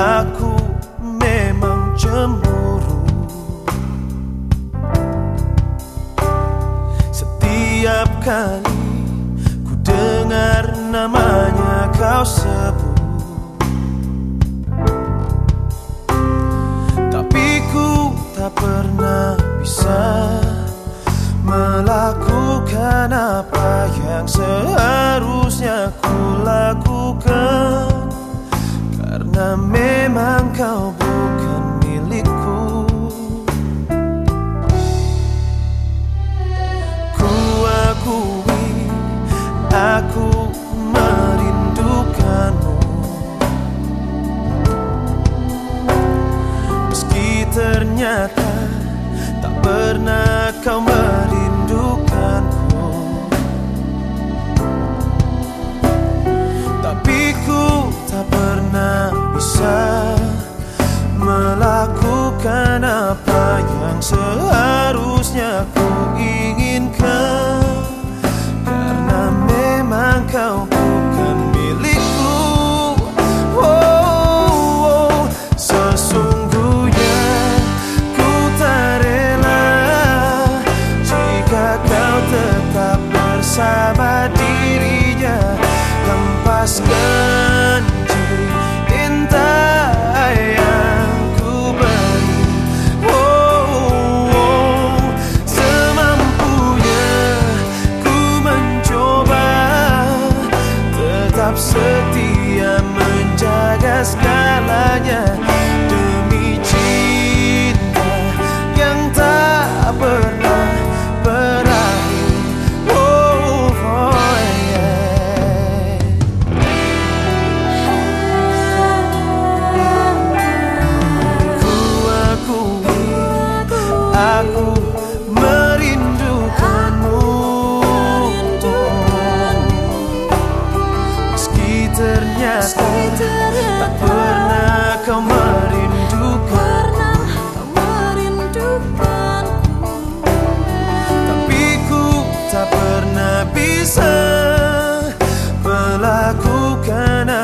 Aku memang cemburu. Setiap kali ku dengar namanya kau sebut. Tapi ku tak pernah bisa Melakukan apa yang seharusnya ku lakukan. Karena memang kau bukan milikku. Ku akui aku merindukanmu. Meski ternyata tak pernah kau seharusnya ku inginkan Tetap setia menjaga segalanya Demi cinta yang tak pernah berakhir Oh, oh yeah. Ku akui aku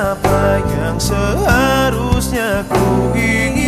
apa yang seharusnya ku inginkan